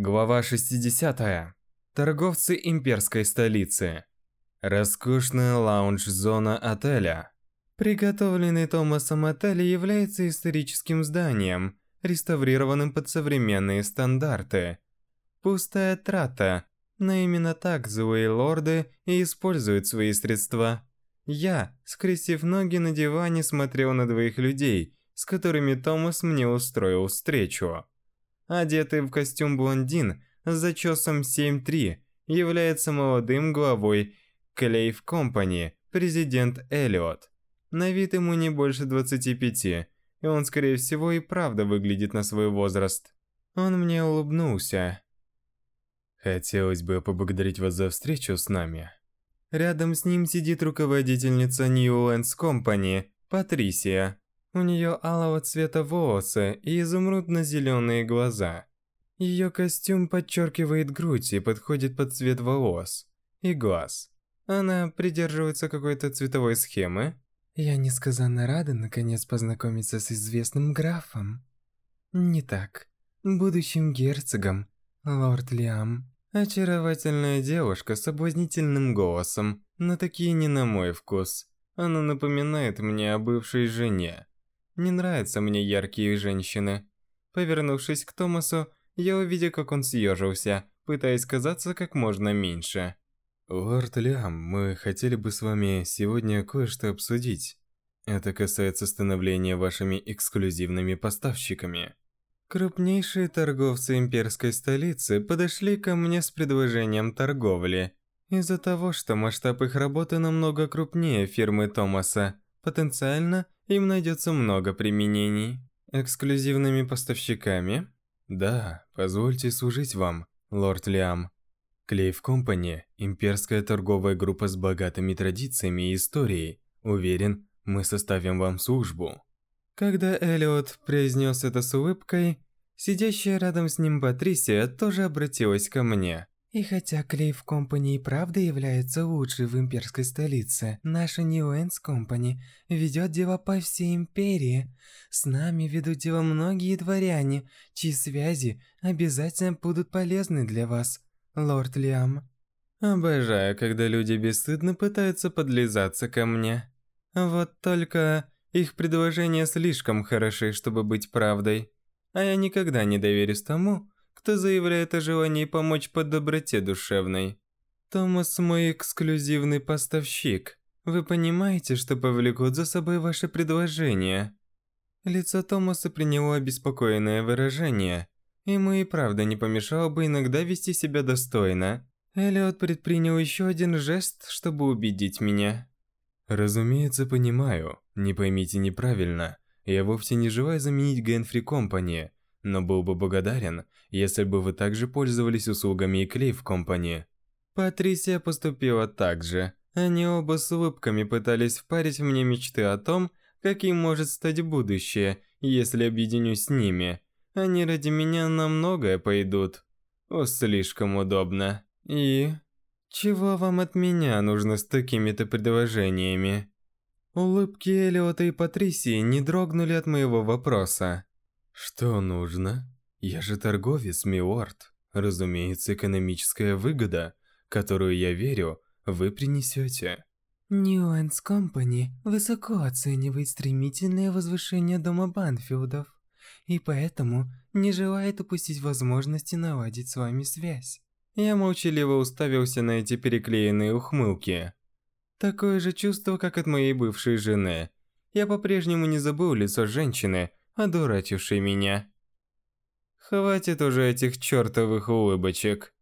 Глава 60. Торговцы имперской столицы. Роскошная лаунж-зона отеля. Приготовленный Томасом отель является историческим зданием, реставрированным под современные стандарты. Пустая трата, но именно так злые лорды и используют свои средства. Я, скрестив ноги на диване, смотрел на двоих людей, с которыми Томас мне устроил встречу. Одетый в костюм блондин с зачесом 7-3 является молодым главой Клейв Компани, президент Эллиот. На вид ему не больше 25, и он, скорее всего, и правда выглядит на свой возраст. Он мне улыбнулся. Хотелось бы поблагодарить вас за встречу с нами. Рядом с ним сидит руководительница Ньюлендс Компани, Патрисия. У нее алого цвета волосы и изумрудно-зеленые глаза. Ее костюм подчеркивает грудь и подходит под цвет волос и глаз. Она придерживается какой-то цветовой схемы. Я несказанно рада наконец познакомиться с известным графом. Не так. Будущим герцогом, лорд Лиам. Очаровательная девушка с соблазнительным голосом, но такие не на мой вкус. Она напоминает мне о бывшей жене. Не нравятся мне яркие женщины. Повернувшись к Томасу, я увидел, как он съежился, пытаясь казаться как можно меньше. «Лорд Лиам, мы хотели бы с вами сегодня кое-что обсудить. Это касается становления вашими эксклюзивными поставщиками». Крупнейшие торговцы имперской столицы подошли ко мне с предложением торговли. Из-за того, что масштаб их работы намного крупнее фирмы Томаса, потенциально – им найдется много применений. Эксклюзивными поставщиками? Да, позвольте служить вам, лорд Лиам. Клейв Компани – имперская торговая группа с богатыми традициями и историей. Уверен, мы составим вам службу. Когда Элиот произнес это с улыбкой, сидящая рядом с ним Патрисия тоже обратилась ко мне. И хотя Клейв Компани и правда является лучшей в имперской столице, наша Ньюэнс Компани ведет дела по всей империи. С нами ведут дела многие дворяне, чьи связи обязательно будут полезны для вас, лорд Лиам. Обожаю, когда люди бесстыдно пытаются подлизаться ко мне. Вот только их предложения слишком хороши, чтобы быть правдой. А я никогда не доверюсь тому, кто заявляет о желании помочь по доброте душевной. Томас мой эксклюзивный поставщик. Вы понимаете, что повлекут за собой ваши предложения? Лицо Томаса приняло обеспокоенное выражение. Ему и правда не помешало бы иногда вести себя достойно. Элиот предпринял еще один жест, чтобы убедить меня. Разумеется, понимаю. Не поймите неправильно. Я вовсе не желаю заменить Генфри Компани но был бы благодарен, если бы вы также пользовались услугами Эклейв Компани. Патрисия поступила так же. Они оба с улыбками пытались впарить мне мечты о том, каким может стать будущее, если объединюсь с ними. Они ради меня на многое пойдут. О, слишком удобно. И... Чего вам от меня нужно с такими-то предложениями? Улыбки Элиота и Патрисии не дрогнули от моего вопроса. Что нужно? Я же торговец, милорд. Разумеется, экономическая выгода, которую я верю, вы принесете. Ньюэнс Компани высоко оценивает стремительное возвышение дома Банфилдов, и поэтому не желает упустить возможности наладить с вами связь. Я молчаливо уставился на эти приклеенные ухмылки. Такое же чувство, как от моей бывшей жены. Я по-прежнему не забыл лицо женщины, одурачивший меня. Хватит уже этих чертовых улыбочек.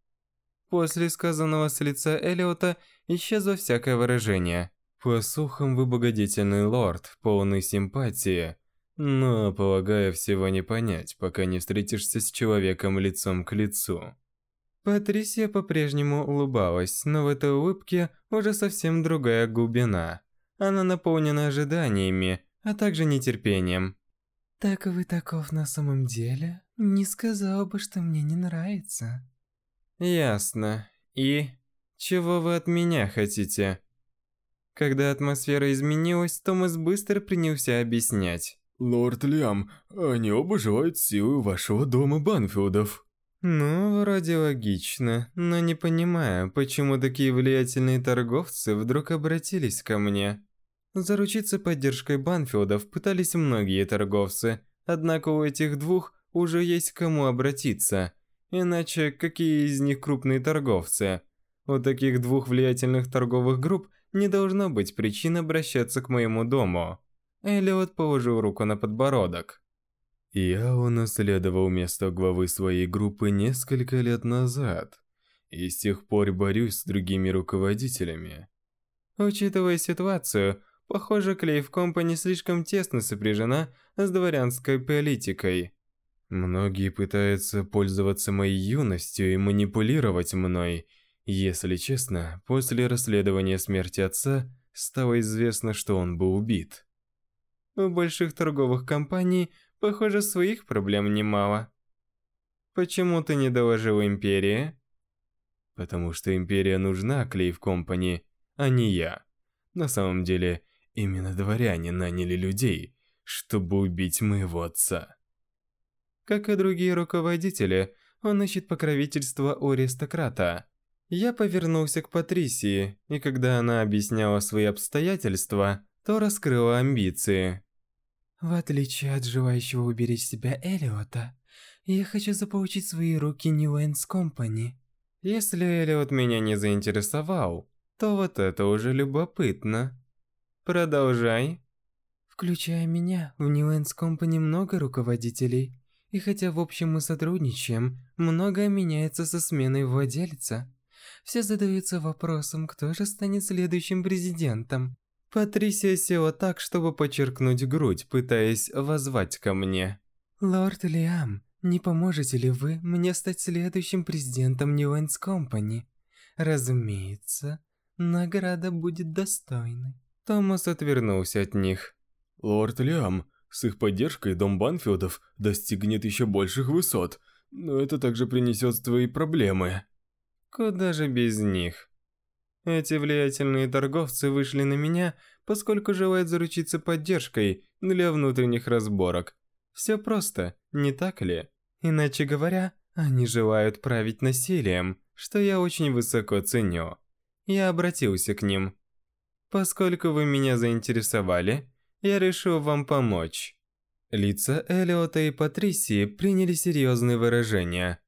После сказанного с лица Элиота исчезло всякое выражение. По слухам, вы богодительный лорд, полный симпатии. Но, полагаю, всего не понять, пока не встретишься с человеком лицом к лицу. Патрисия по-прежнему улыбалась, но в этой улыбке уже совсем другая глубина. Она наполнена ожиданиями, а также нетерпением. «Так вы таков на самом деле? Не сказал бы, что мне не нравится». «Ясно. И? Чего вы от меня хотите?» Когда атмосфера изменилась, Томас быстро принялся объяснять. «Лорд Лиам, они оба желают силы вашего дома Банфилдов». Ну, вроде логично, но не понимаю, почему такие влиятельные торговцы вдруг обратились ко мне. Заручиться поддержкой Банфилдов пытались многие торговцы, однако у этих двух уже есть к кому обратиться. Иначе какие из них крупные торговцы? У таких двух влиятельных торговых групп не должно быть причин обращаться к моему дому. Элиот положил руку на подбородок. Я унаследовал место главы своей группы несколько лет назад, и с тех пор борюсь с другими руководителями. Учитывая ситуацию, похоже, Клейв Компани слишком тесно сопряжена с дворянской политикой. Многие пытаются пользоваться моей юностью и манипулировать мной. Если честно, после расследования смерти отца стало известно, что он был убит. У больших торговых компаний, похоже, своих проблем немало. Почему ты не доложил Империи? Потому что Империя нужна Клейв Компани, а не я. На самом деле, именно дворяне наняли людей, чтобы убить моего отца. Как и другие руководители, он ищет покровительство у аристократа. Я повернулся к Патрисии, и когда она объясняла свои обстоятельства, то раскрыла амбиции. В отличие от желающего уберечь себя Элиота, я хочу заполучить в свои руки Ньюэнс Компани. Если Элиот меня не заинтересовал, то вот это уже любопытно. Продолжай. Включая меня, в Ньюэнс Компани много руководителей. И хотя в общем мы сотрудничаем, многое меняется со сменой владельца. Все задаются вопросом, кто же станет следующим президентом. Патрисия села так, чтобы подчеркнуть грудь, пытаясь воззвать ко мне. «Лорд Лиам, не поможете ли вы мне стать следующим президентом Ньюэнс Компани? Разумеется, награда будет достойной». Томас отвернулся от них. «Лорд Лиам, с их поддержкой дом Банфилдов достигнет еще больших высот, но это также принесет свои проблемы. Куда же без них? Эти влиятельные торговцы вышли на меня, поскольку желают заручиться поддержкой для внутренних разборок. Все просто, не так ли? Иначе говоря, они желают править насилием, что я очень высоко ценю. Я обратился к ним. Поскольку вы меня заинтересовали, я решил вам помочь. Лица Элиота и Патрисии приняли серьезные выражения.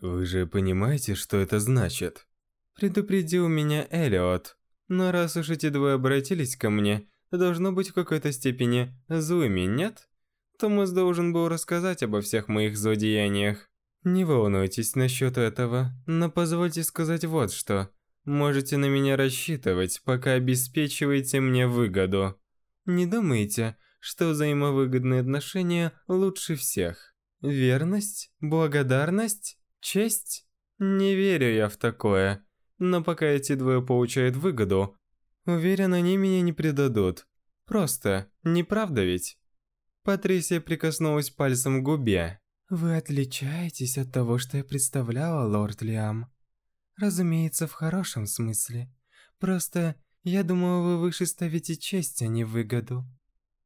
Вы же понимаете, что это значит? Предупредил меня Элиот. Но раз уж эти двое обратились ко мне, должно быть в какой-то степени злыми, нет? Томас должен был рассказать обо всех моих злодеяниях. Не волнуйтесь насчет этого, но позвольте сказать вот что. Можете на меня рассчитывать, пока обеспечиваете мне выгоду. Не думайте, что взаимовыгодные отношения лучше всех. Верность? Благодарность? Честь? Не верю я в такое. Но пока эти двое получают выгоду, уверен, они меня не предадут. Просто, не правда ведь? Патрисия прикоснулась пальцем к губе. Вы отличаетесь от того, что я представляла, лорд Лиам. Разумеется, в хорошем смысле. Просто я думаю, вы выше ставите честь, а не выгоду.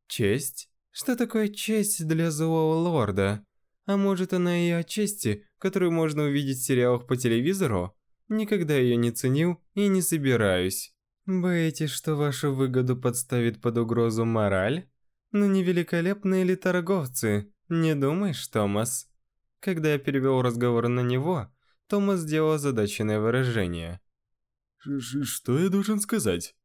Честь? Что такое честь для злого лорда? А может она и о чести, которую можно увидеть в сериалах по телевизору? Никогда ее не ценил и не собираюсь. Боитесь, что вашу выгоду подставит под угрозу мораль? Ну не великолепные ли торговцы? Не думаешь, Томас? Когда я перевел разговор на него, Томас сделал задаченное выражение. Ш что я должен сказать?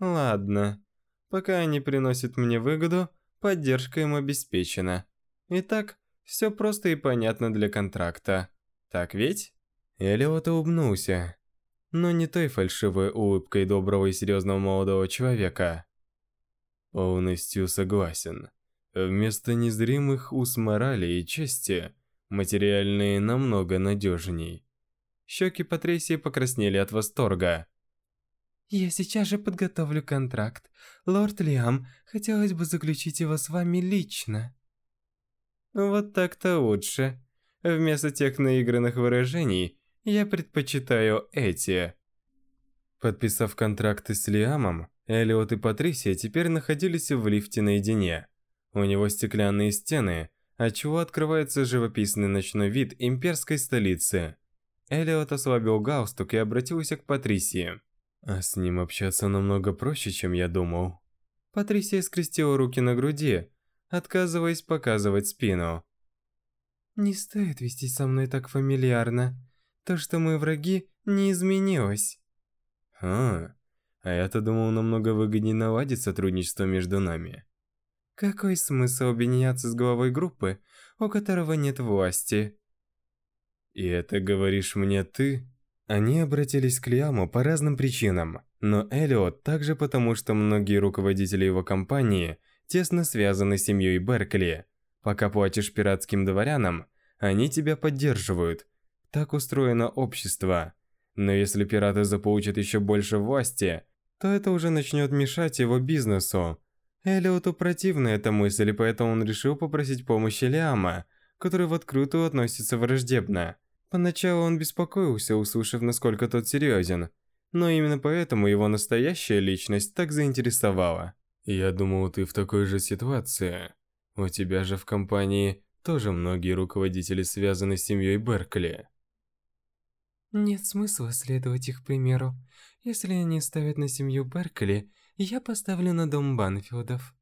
Ладно. Пока они приносят мне выгоду, поддержка им обеспечена. Итак, все просто и понятно для контракта. Так ведь? Элиот улыбнулся. Но не той фальшивой улыбкой доброго и серьезного молодого человека. Полностью согласен. Вместо незримых уз морали и чести, материальные намного надежней. Щеки Патрисии покраснели от восторга. «Я сейчас же подготовлю контракт. Лорд Лиам, хотелось бы заключить его с вами лично». Вот так-то лучше. Вместо тех наигранных выражений, я предпочитаю эти. Подписав контракты с Лиамом, Элиот и Патрисия теперь находились в лифте наедине. У него стеклянные стены, отчего открывается живописный ночной вид имперской столицы. Элиот ослабил галстук и обратился к Патрисии. А с ним общаться намного проще, чем я думал. Патрисия скрестила руки на груди, отказываясь показывать спину. «Не стоит вести со мной так фамильярно. То, что мы враги, не изменилось». А, а я-то думал, намного выгоднее наладить сотрудничество между нами. Какой смысл объединяться с главой группы, у которого нет власти? И это говоришь мне ты? Они обратились к Лиаму по разным причинам, но Элиот также потому, что многие руководители его компании тесно связаны с семьей Беркли. Пока платишь пиратским дворянам, они тебя поддерживают. Так устроено общество. Но если пираты заполучат еще больше власти, то это уже начнет мешать его бизнесу. Элиоту противна эта мысль, и поэтому он решил попросить помощи Лиама, который в открытую относится враждебно. Поначалу он беспокоился, услышав, насколько тот серьезен, но именно поэтому его настоящая личность так заинтересовала. Я думал, ты в такой же ситуации. У тебя же в компании тоже многие руководители связаны с семьей Беркли. Нет смысла следовать их примеру. Если они ставят на семью Беркли, я поставлю на дом Банфилдов.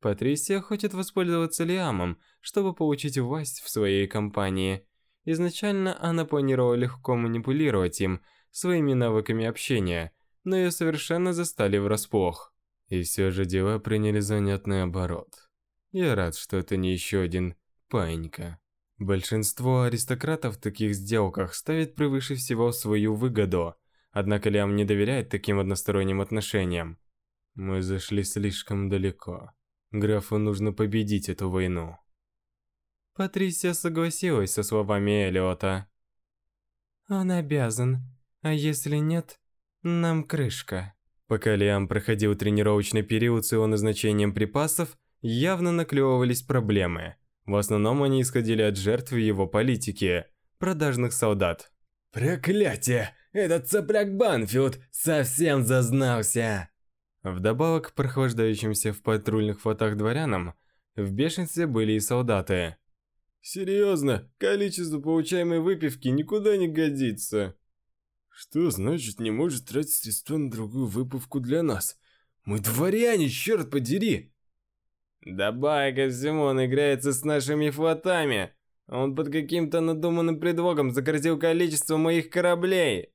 Патрисия хочет воспользоваться Лиамом, чтобы получить власть в своей компании. Изначально она планировала легко манипулировать им своими навыками общения, но ее совершенно застали врасплох. И все же дела приняли занятный оборот. Я рад, что это не еще один паинька. Большинство аристократов в таких сделках ставит превыше всего свою выгоду, однако Лиам не доверяет таким односторонним отношениям. Мы зашли слишком далеко. Графу нужно победить эту войну. Патрисия согласилась со словами Элиота. Он обязан, а если нет, нам крышка. Пока Лиам проходил тренировочный период с его назначением припасов, явно наклевывались проблемы. В основном они исходили от жертв его политики, продажных солдат. «Проклятие! Этот цапляк Банфилд совсем зазнался!» Вдобавок к прохлаждающимся в патрульных флотах дворянам, в бешенстве были и солдаты. Серьезно, количество получаемой выпивки никуда не годится. Что значит не может тратить средства на другую выпивку для нас? Мы дворяне, черт подери! Добавь ко всему, он играется с нашими флотами. Он под каким-то надуманным предлогом сократил количество моих кораблей.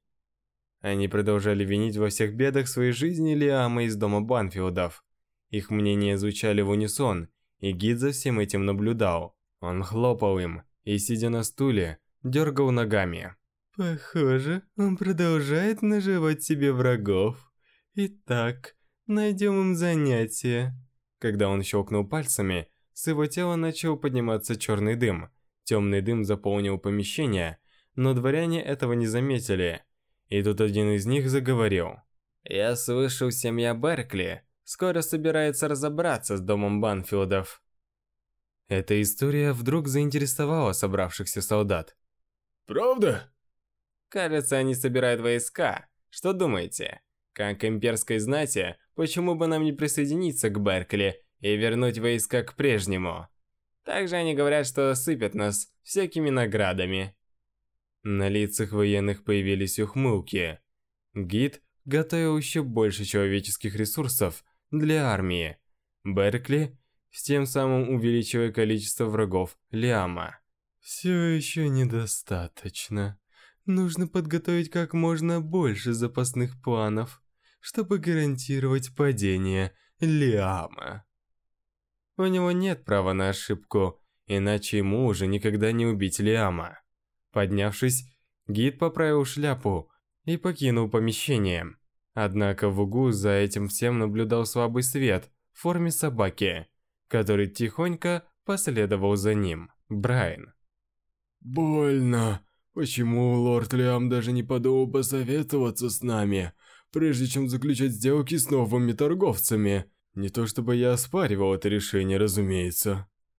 Они продолжали винить во всех бедах своей жизни Лиама из дома Банфилдов. Их мнения звучали в унисон, и гид за всем этим наблюдал. Он хлопал им и, сидя на стуле, дергал ногами. Похоже, он продолжает наживать себе врагов. Итак, найдем им занятие. Когда он щелкнул пальцами, с его тела начал подниматься черный дым. Темный дым заполнил помещение, но дворяне этого не заметили. И тут один из них заговорил. «Я слышал, семья Беркли скоро собирается разобраться с домом Банфилдов». Эта история вдруг заинтересовала собравшихся солдат. «Правда?» «Кажется, они собирают войска. Что думаете? Как имперской знати, почему бы нам не присоединиться к Беркли и вернуть войска к прежнему? Также они говорят, что сыпят нас всякими наградами». На лицах военных появились ухмылки. Гид готовил еще больше человеческих ресурсов для армии. Беркли тем самым увеличивая количество врагов Лиама. Все еще недостаточно. Нужно подготовить как можно больше запасных планов, чтобы гарантировать падение Лиама. У него нет права на ошибку, иначе ему уже никогда не убить Лиама. Поднявшись, гид поправил шляпу и покинул помещение. Однако в углу за этим всем наблюдал слабый свет в форме собаки который тихонько последовал за ним. Брайан. «Больно. Почему лорд Лиам даже не подумал посоветоваться с нами, прежде чем заключать сделки с новыми торговцами? Не то чтобы я оспаривал это решение, разумеется».